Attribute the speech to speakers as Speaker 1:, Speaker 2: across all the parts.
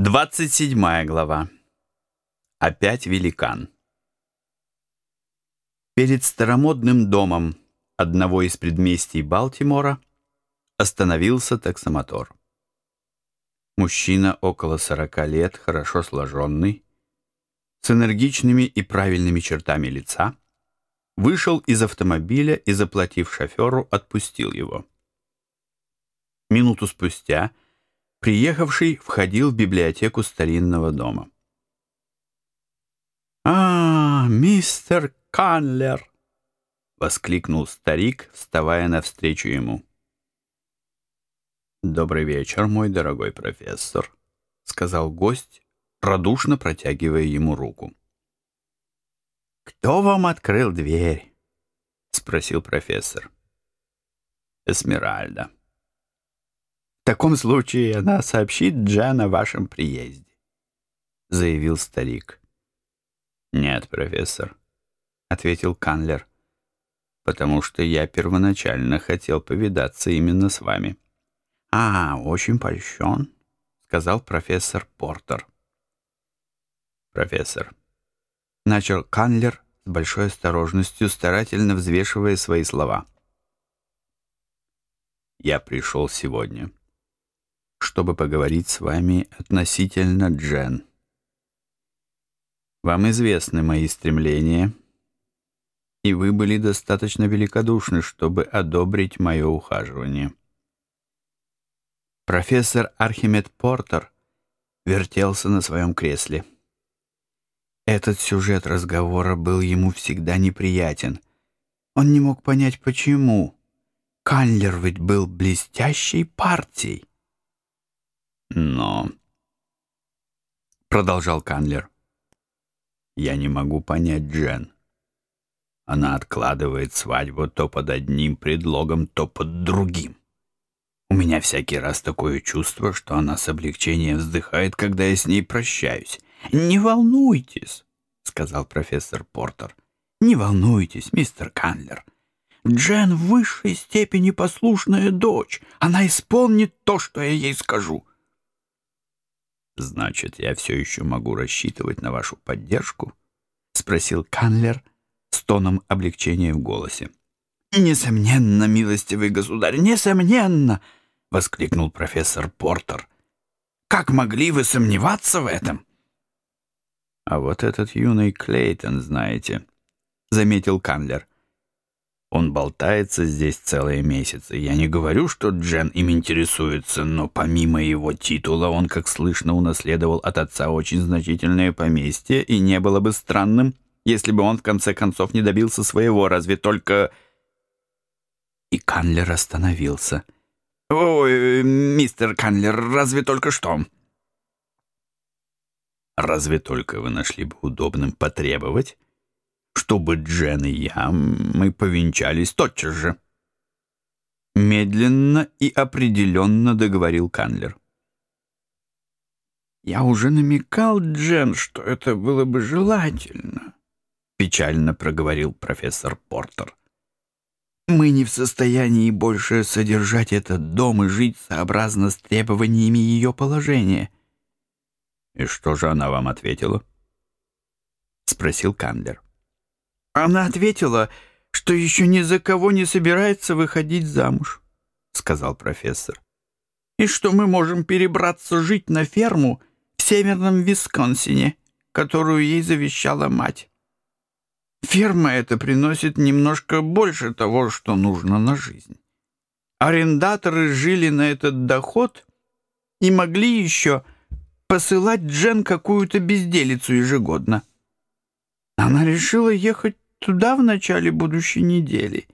Speaker 1: 27 глава. Опять великан. Перед старомодным домом одного из предместий Балтимора остановился таксомотор. Мужчина около 40 лет, хорошо сложенный, с энергичными и правильными чертами лица, вышел из автомобиля и, заплатив шоферу, отпустил его. Минуту спустя — Приехавший входил в библиотеку старинного дома. «А, мистер Канлер!» — воскликнул старик, вставая навстречу ему. «Добрый вечер, мой дорогой профессор», — сказал гость, радушно протягивая ему руку. «Кто вам открыл дверь?» — спросил профессор. «Эсмеральда», таком случае она сообщит Джан о вашем приезде», — заявил старик. «Нет, профессор», — ответил Канлер, «потому что я первоначально хотел повидаться именно с вами». «А, очень польщен», — сказал профессор Портер. «Профессор», — начал Канлер с большой осторожностью, старательно взвешивая свои слова. «Я пришел сегодня» чтобы поговорить с вами относительно Джен. Вам известны мои стремления, и вы были достаточно великодушны, чтобы одобрить мое ухаживание. Профессор Архимед Портер вертелся на своем кресле. Этот сюжет разговора был ему всегда неприятен. Он не мог понять, почему. Канлер ведь был блестящей партией. Но, продолжал Канлер, я не могу понять Джен. Она откладывает свадьбу то под одним предлогом, то под другим. У меня всякий раз такое чувство, что она с облегчением вздыхает, когда я с ней прощаюсь. «Не волнуйтесь», — сказал профессор Портер. «Не волнуйтесь, мистер Канлер. Джен в высшей степени послушная дочь. Она исполнит то, что я ей скажу. «Значит, я все еще могу рассчитывать на вашу поддержку?» — спросил Канлер с тоном облегчения в голосе. «Несомненно, милостивый государь, несомненно!» — воскликнул профессор Портер. «Как могли вы сомневаться в этом?» «А вот этот юный Клейтон, знаете», — заметил Канлер. Он болтается здесь целые месяцы. Я не говорю, что Джен им интересуется, но помимо его титула он, как слышно, унаследовал от отца очень значительное поместье, и не было бы странным, если бы он в конце концов не добился своего, разве только... И Канлер остановился. «Ой, мистер Канлер, разве только что?» «Разве только вы нашли бы удобным потребовать?» Чтобы Джен и я, мы повенчались тотчас же. Медленно и определенно договорил Канлер. «Я уже намекал, Джен, что это было бы желательно», — печально проговорил профессор Портер. «Мы не в состоянии больше содержать этот дом и жить сообразно с требованиями ее положения». «И что же она вам ответила?» — спросил Кандлер. Она ответила, что еще ни за кого не собирается выходить замуж, сказал профессор. И что мы можем перебраться жить на ферму в северном Висконсине, которую ей завещала мать. Ферма эта приносит немножко больше того, что нужно на жизнь. Арендаторы жили на этот доход и могли еще посылать Джен какую-то безделицу ежегодно. Она решила ехать туда в начале будущей недели.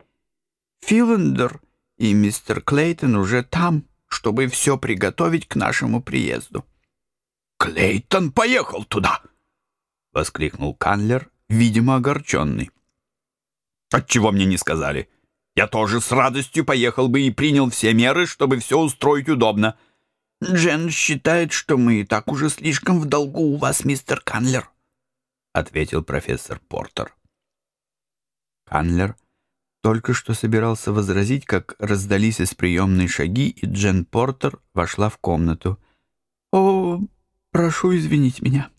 Speaker 1: Филандер и мистер Клейтон уже там, чтобы все приготовить к нашему приезду. «Клейтон поехал туда!» — воскликнул Канлер, видимо, огорченный. «Отчего мне не сказали? Я тоже с радостью поехал бы и принял все меры, чтобы все устроить удобно». «Джен считает, что мы и так уже слишком в долгу у вас, мистер Канлер», — ответил профессор Портер. Канлер только что собирался возразить, как раздались из приемной шаги, и Джен Портер вошла в комнату. «О, прошу извинить меня»,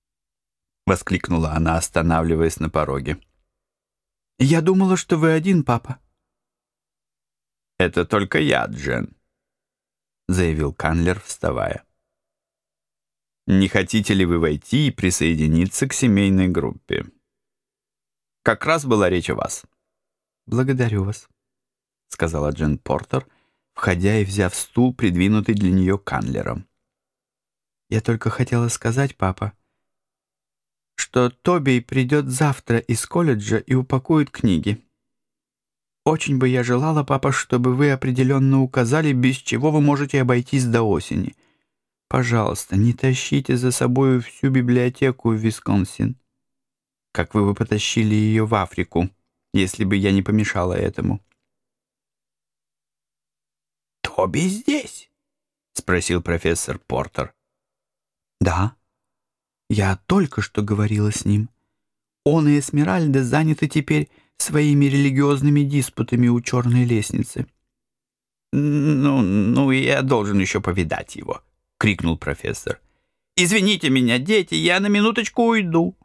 Speaker 1: — воскликнула она, останавливаясь на пороге. «Я думала, что вы один, папа».
Speaker 2: «Это только я, Джен», — заявил Канлер, вставая. «Не хотите ли вы войти и присоединиться к семейной группе? Как раз была речь о вас».
Speaker 1: «Благодарю вас», — сказала Джен Портер, входя и взяв стул, придвинутый для нее Канлером. «Я только хотела сказать, папа, что Тоби придет завтра из колледжа и упакует книги. Очень бы я желала, папа, чтобы вы определенно указали, без чего вы можете обойтись до осени. Пожалуйста, не тащите за собой всю библиотеку в Висконсин, как вы бы потащили ее в Африку, если бы я не помешала этому.
Speaker 2: «Тоби здесь?» — спросил профессор Портер.
Speaker 1: «Да», я только что говорила с ним. Он и Эсмеральда заняты теперь своими религиозными диспутами у черной лестницы.
Speaker 2: «Ну, ну, я должен еще повидать его», — крикнул профессор. «Извините меня, дети, я на минуточку уйду».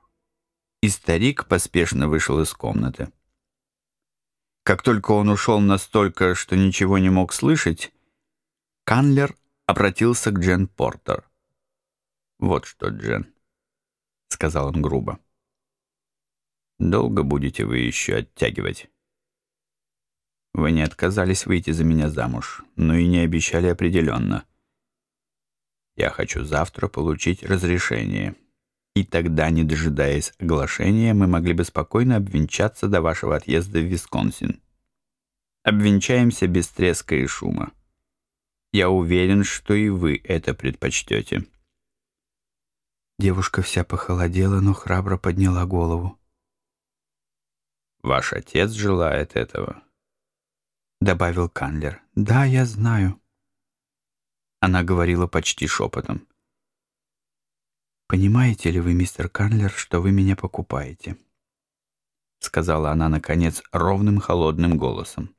Speaker 1: И старик поспешно вышел из комнаты. Как только он ушел настолько, что ничего не мог слышать, Канлер обратился к Джен Портер. «Вот что, Джен, — сказал он грубо. «Долго будете вы еще оттягивать? Вы не отказались выйти за меня замуж, но и не обещали определенно. Я хочу завтра получить разрешение, и тогда, не дожидаясь оглашения, мы могли бы спокойно обвенчаться до вашего отъезда в Висконсин. Обвенчаемся без треска и шума. Я уверен, что и вы это предпочтете». Девушка вся похолодела, но храбро подняла голову.
Speaker 2: «Ваш отец желает этого», —
Speaker 1: добавил Канлер. «Да, я знаю». Она говорила почти шепотом. «Понимаете ли вы, мистер Канлер, что вы меня покупаете?» Сказала она, наконец, ровным холодным голосом.